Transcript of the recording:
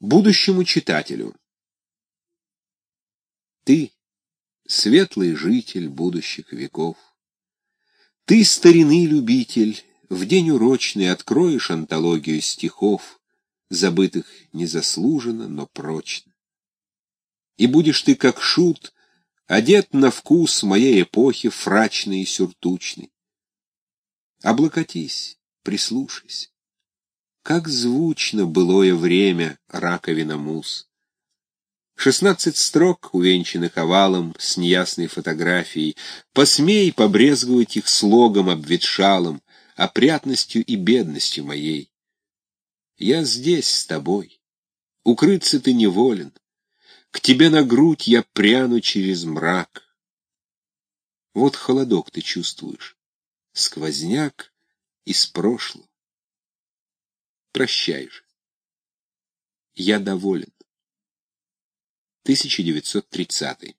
Будущему читателю. Ты, светлый житель будущих веков, Ты, старины любитель, в день урочный Откроешь антологию стихов, Забытых незаслуженно, но прочно. И будешь ты, как шут, одет на вкус Моей эпохи фрачный и сюртучный. Облокотись, прислушайся. Как звучно былое время раковина мус. Шестнадцать строк, увенчанных овалом, с неясной фотографией. Посмей побрезговать их слогом обветшалым, опрятностью и бедностью моей. Я здесь с тобой. Укрыться ты неволен. К тебе на грудь я пряну через мрак. Вот холодок ты чувствуешь, сквозняк из прошлого. Прощай же. Я доволен. 1930